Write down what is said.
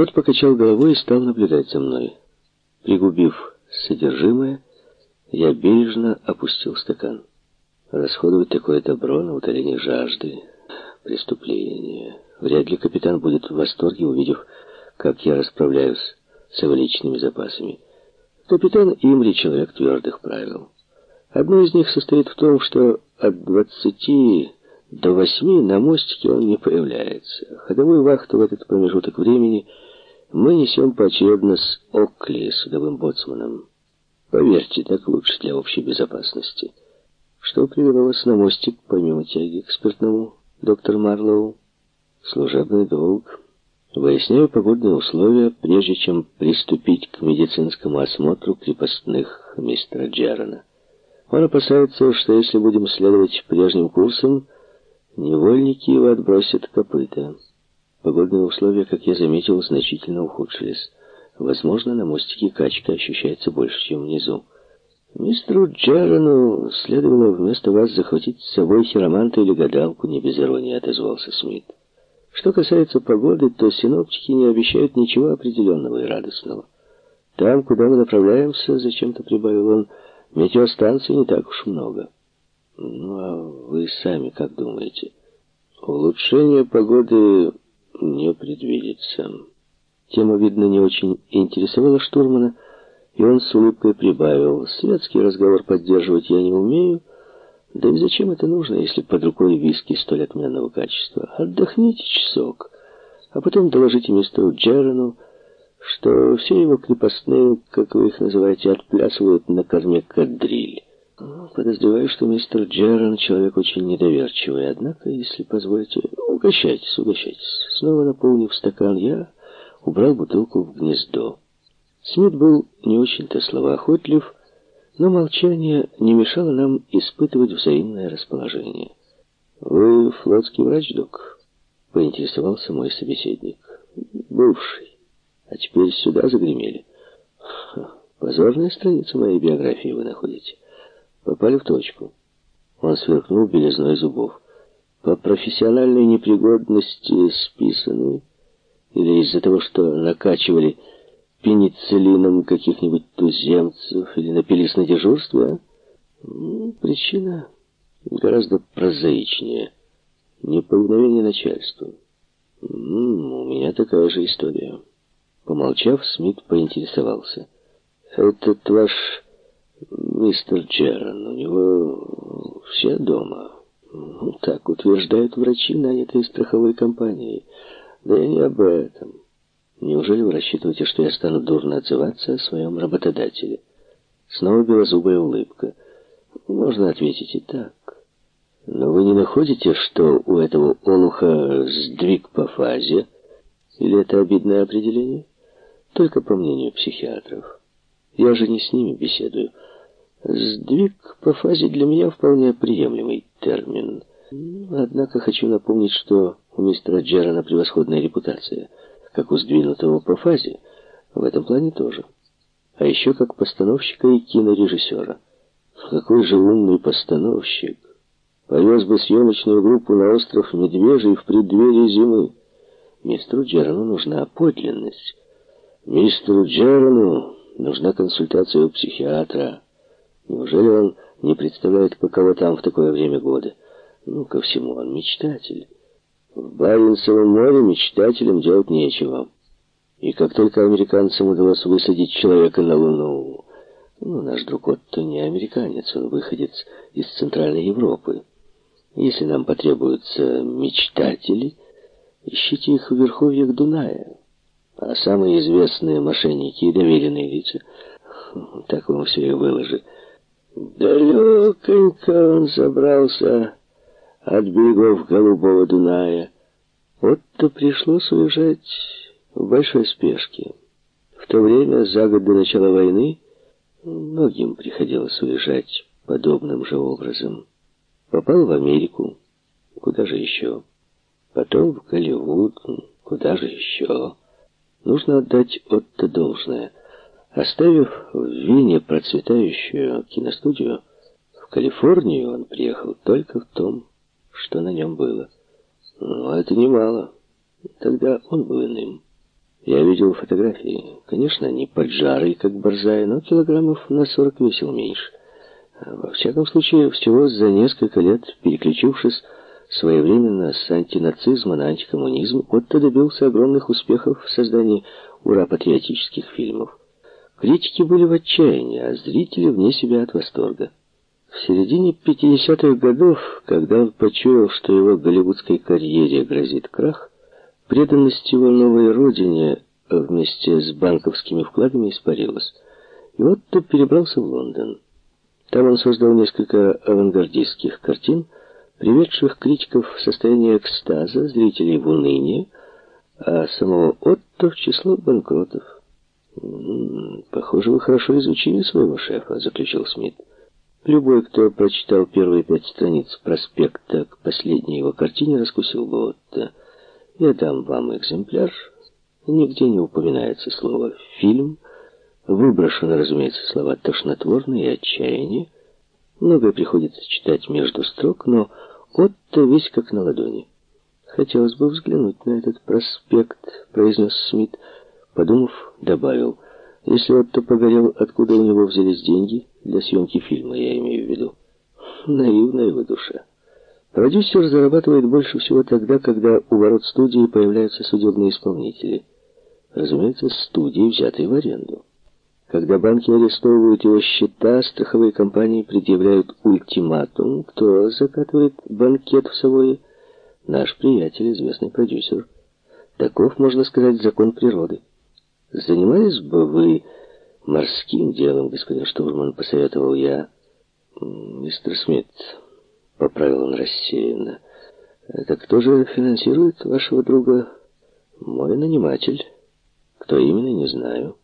Тот покачал головой и стал наблюдать за мной. Пригубив содержимое, я бережно опустил стакан. Расходовать такое добро на утоление жажды — преступление. Вряд ли капитан будет в восторге, увидев, как я расправляюсь с его личными запасами. Капитан Имри — человек твердых правил. Одно из них состоит в том, что от двадцати до восьми на мостике он не появляется. Ходовую вахту в этот промежуток времени мы несем поочередно с Окли, судовым боцманом. Поверьте, так лучше для общей безопасности. Что привело вас на мостик, помимо тяги к спиртному, доктор Марлоу? Служебный долг. Выясняю погодные условия, прежде чем приступить к медицинскому осмотру крепостных мистера Джерона. Он опасается, что если будем следовать прежним курсам, невольники его отбросят копыта. Погодные условия, как я заметил, значительно ухудшились. Возможно, на мостике качка ощущается больше, чем внизу. Мистеру Джерону следовало вместо вас захватить с собой хироманта или гадалку, не без иронии отозвался Смит. Что касается погоды, то синоптики не обещают ничего определенного и радостного. Там, куда мы направляемся, зачем-то прибавил он, метеостанций не так уж много. Ну, а вы сами как думаете? Улучшение погоды не предвидится. Тема, видно, не очень интересовала штурмана, и он с улыбкой прибавил. Светский разговор поддерживать я не умею, да и зачем это нужно, если под рукой виски столь отменного качества? Отдохните часок, а потом доложите мистеру Джерону, что все его крепостные, как вы их называете, отплясывают на корме кадриль. Подозреваю, что мистер Джерон человек очень недоверчивый, однако, если позволите, угощайтесь, угощайтесь. Снова наполнив стакан, я убрал бутылку в гнездо. Смит был не очень-то словоохотлив, но молчание не мешало нам испытывать взаимное расположение. «Вы флотский врач, док?» — поинтересовался мой собеседник. «Бывший. А теперь сюда загремели. Позорная страница моей биографии вы находите». Попали в точку. Он сверкнул белизной зубов. По профессиональной непригодности списаны или из-за того, что накачивали пенициллином каких-нибудь туземцев или напились на дежурство? Ну, причина гораздо прозаичнее. Неповиновение начальству. у меня такая же история. Помолчав, Смит поинтересовался. «Этот ваш мистер Джерон, у него все дома. Ну, так утверждают врачи, нанятые страховой компанией. Да я не об этом. Неужели вы рассчитываете, что я стану дурно отзываться о своем работодателе? Снова белозубая улыбка. Можно ответить и так. Но вы не находите, что у этого олуха сдвиг по фазе? Или это обидное определение? Только по мнению психиатров. Я же не с ними беседую. Сдвиг по фазе для меня вполне приемлемый термин. Однако хочу напомнить, что у мистера Джерана превосходная репутация, как у сдвинутого по фазе, в этом плане тоже. А еще как постановщика и кинорежиссера. Какой же умный постановщик. Повез бы съемочную группу на остров Медвежий в преддверии зимы. Мистеру Джерану нужна подлинность. Мистеру Джерану нужна консультация у психиатра. Неужели он не представляет, каково там в такое время года? Ну, ко всему, он мечтатель. В Баренцевом море мечтателям делать нечего. И как только американцам удалось высадить человека на Луну... Ну, наш друг Отто не американец, он выходец из Центральной Европы. Если нам потребуются мечтатели, ищите их в верховьях Дуная. А самые известные мошенники и доверенные лица... Так вам все и выложи. Далеконько он забрался от берегов Голубого Дуная. Вот-то пришлось уезжать в большой спешке. В то время, за год до начала войны, многим приходилось уезжать подобным же образом. Попал в Америку, куда же еще? Потом в Голливуд, куда же еще? Нужно отдать Отто должное — Оставив в Вене процветающую киностудию, в Калифорнию он приехал только в том, что на нем было. Но это немало. Тогда он был иным. Я видел фотографии. Конечно, они поджарые, как борзая, но килограммов на сорок весил меньше. Во всяком случае, всего за несколько лет, переключившись своевременно с антинацизма на антикоммунизм, Отто добился огромных успехов в создании ура-патриотических фильмов. Критики были в отчаянии, а зрители вне себя от восторга. В середине 50-х годов, когда он почуял, что его голливудской карьере грозит крах, преданность его новой родине вместе с банковскими вкладами испарилась. И Отто перебрался в Лондон. Там он создал несколько авангардистских картин, приведших критиков в состояние экстаза, зрителей в уныние, а самого Отто в число банкротов. «Похоже, вы хорошо изучили своего шефа», — заключил Смит. Любой, кто прочитал первые пять страниц проспекта к последней его картине, раскусил бы Отто. Я дам вам экземпляр. Нигде не упоминается слово «фильм». Выброшены, разумеется, слова «тошнотворное» и «отчаяние». Многое приходится читать между строк, но Отто весь как на ладони. «Хотелось бы взглянуть на этот проспект», — произнес Смит. Подумав, добавил, «Если Отто погорел, откуда у него взялись деньги? Для съемки фильма, я имею в виду». Наивная вы душа. Продюсер зарабатывает больше всего тогда, когда у ворот студии появляются судебные исполнители. Разумеется, студии, взятые в аренду. Когда банки арестовывают его счета, страховые компании предъявляют ультиматум. Кто закатывает банкет в Савое? Наш приятель, известный продюсер. Таков, можно сказать, закон природы. Занимались бы вы морским делом, господин штурман, посоветовал я. Мистер Смит, поправил он рассеянно. Это кто же финансирует вашего друга? Мой наниматель. Кто именно, не знаю.